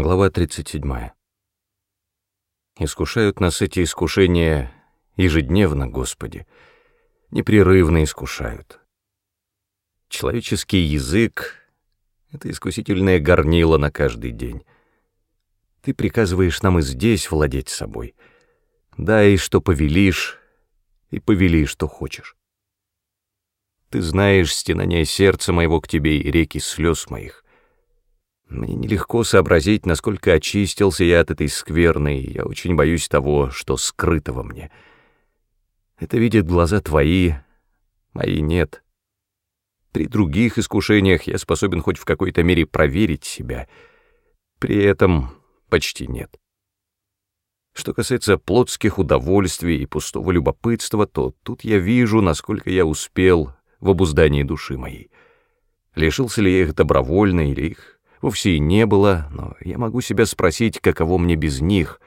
Глава 37. Искушают нас эти искушения ежедневно, Господи, непрерывно искушают. Человеческий язык — это искусительное горнило на каждый день. Ты приказываешь нам и здесь владеть собой. Дай, что повелишь, и повели, что хочешь. Ты знаешь стенание сердца моего к тебе и реки слез моих. Мне нелегко сообразить, насколько очистился я от этой скверны, и я очень боюсь того, что скрыто во мне. Это видят глаза твои, мои нет. При других искушениях я способен хоть в какой-то мере проверить себя. При этом почти нет. Что касается плотских удовольствий и пустого любопытства, то тут я вижу, насколько я успел в обуздании души моей. Лишился ли я их добровольно или их вовсе и не было, но я могу себя спросить, каково мне без них,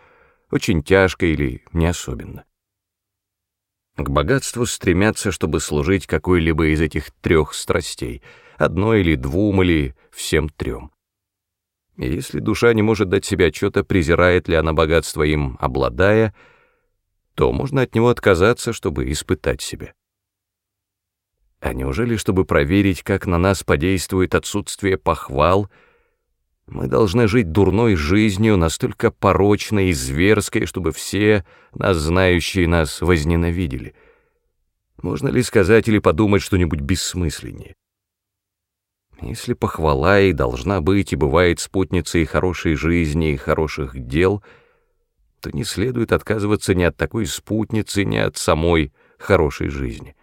очень тяжко или не особенно. К богатству стремятся, чтобы служить какой-либо из этих трех страстей, одной или двум, или всем трем. И если душа не может дать себе отчета, презирает ли она богатство им, обладая, то можно от него отказаться, чтобы испытать себя. А неужели, чтобы проверить, как на нас подействует отсутствие похвал — мы должны жить дурной жизнью, настолько порочной и зверской, чтобы все, нас знающие нас, возненавидели. Можно ли сказать или подумать что-нибудь бессмысленнее? Если похвала и должна быть и бывает спутницей хорошей жизни и хороших дел, то не следует отказываться ни от такой спутницы, ни от самой хорошей жизни.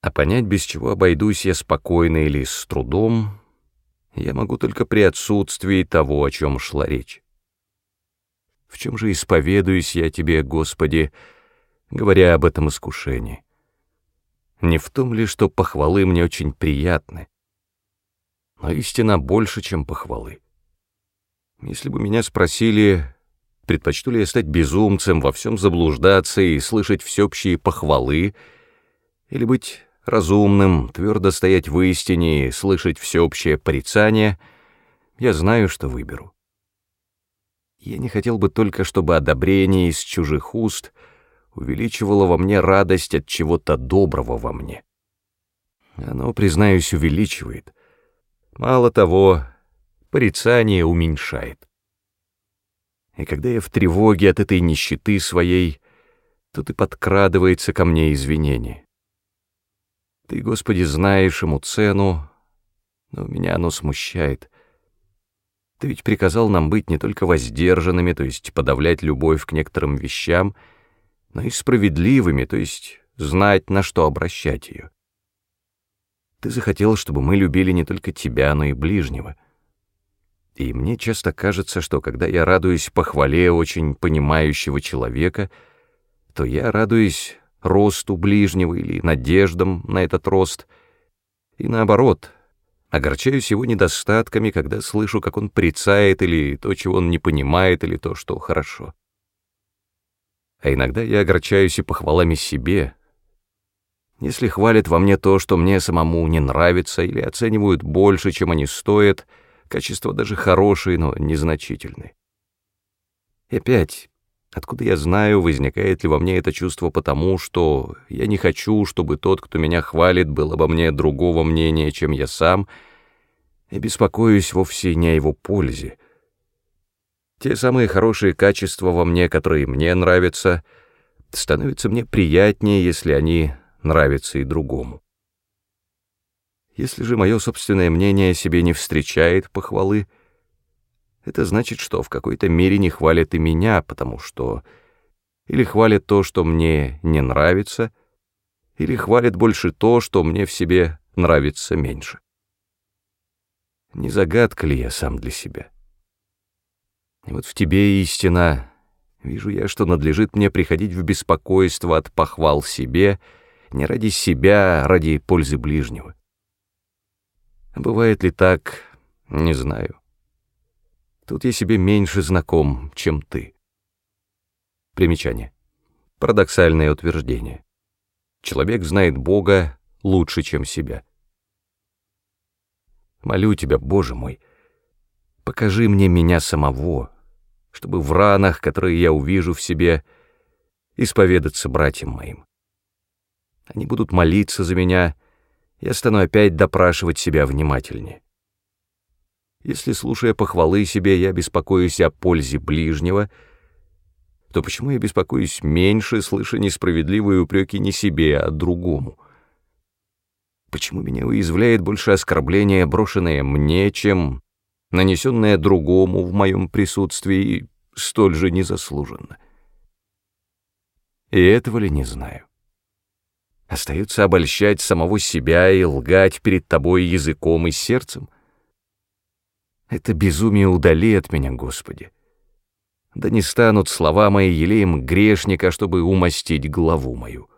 А понять, без чего обойдусь я спокойно или с трудом, я могу только при отсутствии того, о чем шла речь. В чем же исповедуюсь я тебе, Господи, говоря об этом искушении? Не в том ли, что похвалы мне очень приятны, но истина больше, чем похвалы. Если бы меня спросили, предпочту ли я стать безумцем, во всем заблуждаться и слышать всеобщие похвалы, или быть разумным, твердо стоять в истине и слышать всеобщее порицание, я знаю, что выберу. Я не хотел бы только, чтобы одобрение из чужих уст увеличивало во мне радость от чего-то доброго во мне. Оно, признаюсь, увеличивает. Мало того, порицание уменьшает. И когда я в тревоге от этой нищеты своей, тут и подкрадывается ко мне извинение. Ты, Господи, знаешь ему цену, но меня оно смущает. Ты ведь приказал нам быть не только воздержанными, то есть подавлять любовь к некоторым вещам, но и справедливыми, то есть знать, на что обращать ее. Ты захотел, чтобы мы любили не только тебя, но и ближнего. И мне часто кажется, что когда я радуюсь похвале очень понимающего человека, то я радуюсь росту ближнего или надеждам на этот рост. И наоборот, огорчаюсь его недостатками, когда слышу, как он прицает или то, чего он не понимает, или то, что хорошо. А иногда я огорчаюсь и похвалами себе. Если хвалят во мне то, что мне самому не нравится, или оценивают больше, чем они стоят, качества даже хорошие, но незначительные. И опять, Откуда я знаю, возникает ли во мне это чувство потому, что я не хочу, чтобы тот, кто меня хвалит, был обо мне другого мнения, чем я сам, и беспокоюсь вовсе не о его пользе. Те самые хорошие качества во мне, которые мне нравятся, становятся мне приятнее, если они нравятся и другому. Если же мое собственное мнение себе не встречает похвалы, это значит, что в какой-то мере не хвалят и меня, потому что или хвалят то, что мне не нравится, или хвалят больше то, что мне в себе нравится меньше. Не загадка ли я сам для себя? И вот в тебе истина. Вижу я, что надлежит мне приходить в беспокойство от похвал себе, не ради себя, а ради пользы ближнего. Бывает ли так, не знаю. Тут я себе меньше знаком, чем ты. Примечание. Парадоксальное утверждение. Человек знает Бога лучше, чем себя. Молю тебя, Боже мой, Покажи мне меня самого, чтобы в ранах, которые я увижу в себе, исповедаться братьям моим. Они будут молиться за меня, я стану опять допрашивать себя внимательнее. Если, слушая похвалы себе, я беспокоюсь о пользе ближнего, то почему я беспокоюсь меньше, слыша несправедливые упреки не себе, а другому? Почему меня уязвляет больше оскорбление, брошенное мне, чем нанесенное другому в моем присутствии, столь же незаслуженно? И этого ли не знаю? Остается обольщать самого себя и лгать перед тобой языком и сердцем? Это безумие удали от меня, Господи. Да не станут слова мои елеем грешника, чтобы умастить главу мою.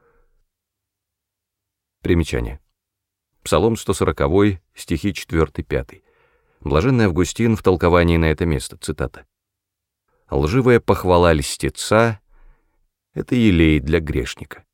Примечание. Псалом 140, стихи 4-5. Блаженный Августин в толковании на это место, цитата. «Лживая похвала льстеца — это елей для грешника».